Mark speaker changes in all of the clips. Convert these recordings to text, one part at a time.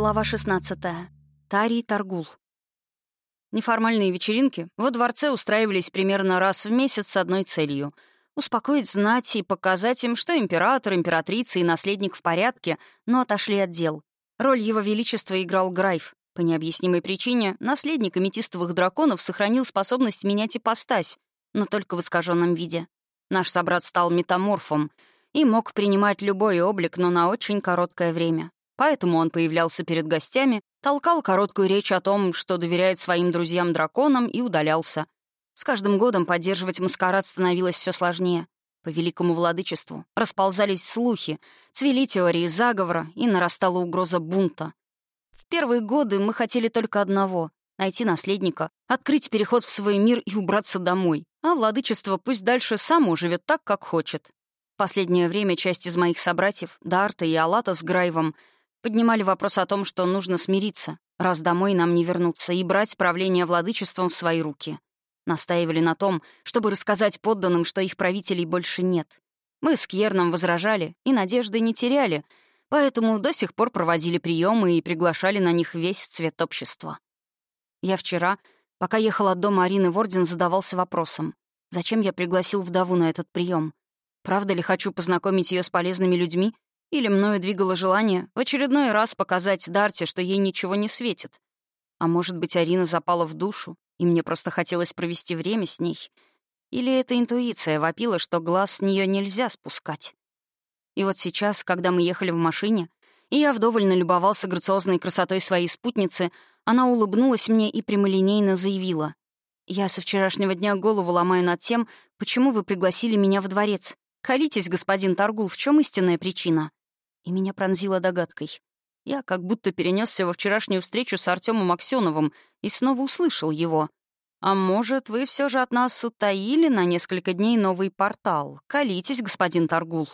Speaker 1: Глава 16. Тарий Таргул. Неформальные вечеринки во дворце устраивались примерно раз в месяц с одной целью — успокоить знать и показать им, что император, императрица и наследник в порядке, но отошли от дел. Роль его величества играл Грайф. По необъяснимой причине наследник аметистовых драконов сохранил способность менять ипостась, но только в искаженном виде. Наш собрат стал метаморфом и мог принимать любой облик, но на очень короткое время. Поэтому он появлялся перед гостями, толкал короткую речь о том, что доверяет своим друзьям-драконам, и удалялся. С каждым годом поддерживать маскарад становилось все сложнее. По великому владычеству расползались слухи, цвели теории заговора, и нарастала угроза бунта. В первые годы мы хотели только одного — найти наследника, открыть переход в свой мир и убраться домой. А владычество пусть дальше само живет так, как хочет. В последнее время часть из моих собратьев, Дарта и Алата с Грайвом, Поднимали вопрос о том, что нужно смириться, раз домой нам не вернуться, и брать правление владычеством в свои руки. Настаивали на том, чтобы рассказать подданным, что их правителей больше нет. Мы с Кьерном возражали и надежды не теряли, поэтому до сих пор проводили приемы и приглашали на них весь цвет общества. Я вчера, пока ехал от дома Арины в Орден, задавался вопросом, зачем я пригласил вдову на этот прием? Правда ли хочу познакомить ее с полезными людьми или мною двигало желание в очередной раз показать Дарте, что ей ничего не светит. А может быть, Арина запала в душу, и мне просто хотелось провести время с ней. Или эта интуиция вопила, что глаз с нее нельзя спускать. И вот сейчас, когда мы ехали в машине, и я вдоволь налюбовался грациозной красотой своей спутницы, она улыбнулась мне и прямолинейно заявила. «Я со вчерашнего дня голову ломаю над тем, почему вы пригласили меня в дворец. Колитесь, господин Таргул, в чем истинная причина?» И меня пронзило догадкой. Я как будто перенесся во вчерашнюю встречу с Артемом Аксеновым и снова услышал его. «А может, вы все же от нас утаили на несколько дней новый портал? Колитесь, господин Таргул».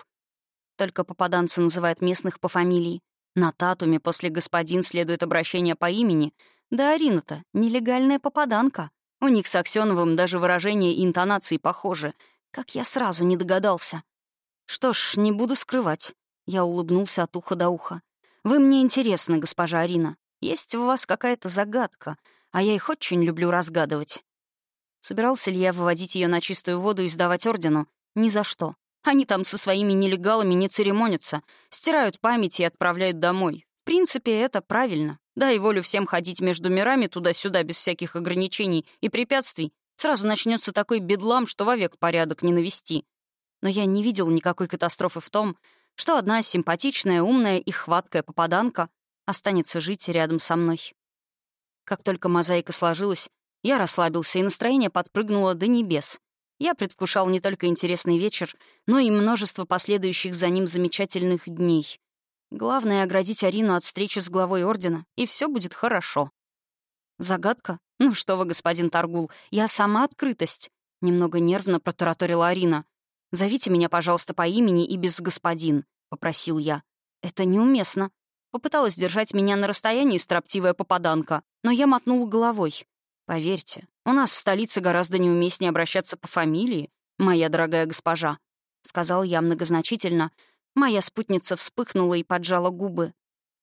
Speaker 1: Только попаданцы называют местных по фамилии. На Татуме после «господин» следует обращение по имени. Да Арина-то нелегальная попаданка. У них с Аксеновым даже выражение и интонации похожи. Как я сразу не догадался. Что ж, не буду скрывать. Я улыбнулся от уха до уха. «Вы мне интересны, госпожа Арина. Есть в вас какая-то загадка, а я их очень люблю разгадывать». Собирался ли я выводить ее на чистую воду и сдавать ордену? Ни за что. Они там со своими нелегалами не церемонятся, стирают память и отправляют домой. В принципе, это правильно. Дай волю всем ходить между мирами туда-сюда без всяких ограничений и препятствий. Сразу начнется такой бедлам, что вовек порядок не навести. Но я не видел никакой катастрофы в том, что одна симпатичная, умная и хваткая попаданка останется жить рядом со мной. Как только мозаика сложилась, я расслабился, и настроение подпрыгнуло до небес. Я предвкушал не только интересный вечер, но и множество последующих за ним замечательных дней. Главное — оградить Арину от встречи с главой Ордена, и все будет хорошо. Загадка? Ну что вы, господин Таргул, я сама открытость. Немного нервно протараторила Арина. «Зовите меня, пожалуйста, по имени и без господин», — попросил я. «Это неуместно». Попыталась держать меня на расстоянии строптивая попаданка, но я мотнул головой. «Поверьте, у нас в столице гораздо неуместнее обращаться по фамилии, моя дорогая госпожа», — сказал я многозначительно. Моя спутница вспыхнула и поджала губы.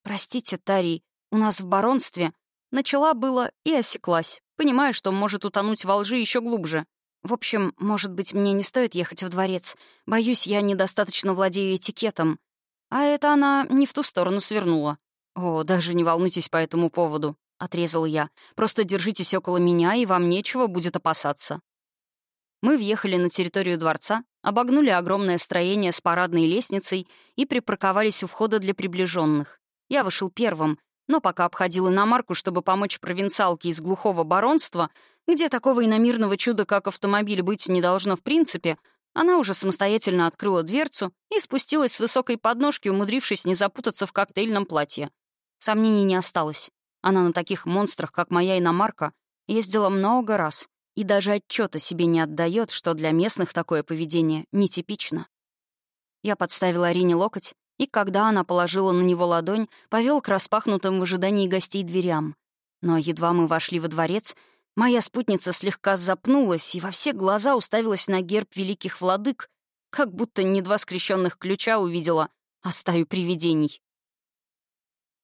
Speaker 1: «Простите, Тарий, у нас в баронстве...» Начала было и осеклась, понимая, что может утонуть во лжи еще глубже. В общем, может быть, мне не стоит ехать в дворец. Боюсь, я недостаточно владею этикетом. А это она не в ту сторону свернула. О, даже не волнуйтесь по этому поводу, — отрезал я. Просто держитесь около меня, и вам нечего будет опасаться. Мы въехали на территорию дворца, обогнули огромное строение с парадной лестницей и припарковались у входа для приближенных. Я вышел первым, но пока обходил иномарку, чтобы помочь провинциалке из глухого баронства, где такого иномирного чуда, как автомобиль, быть не должно в принципе, она уже самостоятельно открыла дверцу и спустилась с высокой подножки, умудрившись не запутаться в коктейльном платье. Сомнений не осталось. Она на таких монстрах, как моя иномарка, ездила много раз и даже отчета себе не отдает, что для местных такое поведение нетипично. Я подставила Арине локоть, и когда она положила на него ладонь, повел к распахнутым в ожидании гостей дверям. Но едва мы вошли во дворец, моя спутница слегка запнулась и во все глаза уставилась на герб великих владык, как будто не два скрещенных ключа увидела, а стаю привидений.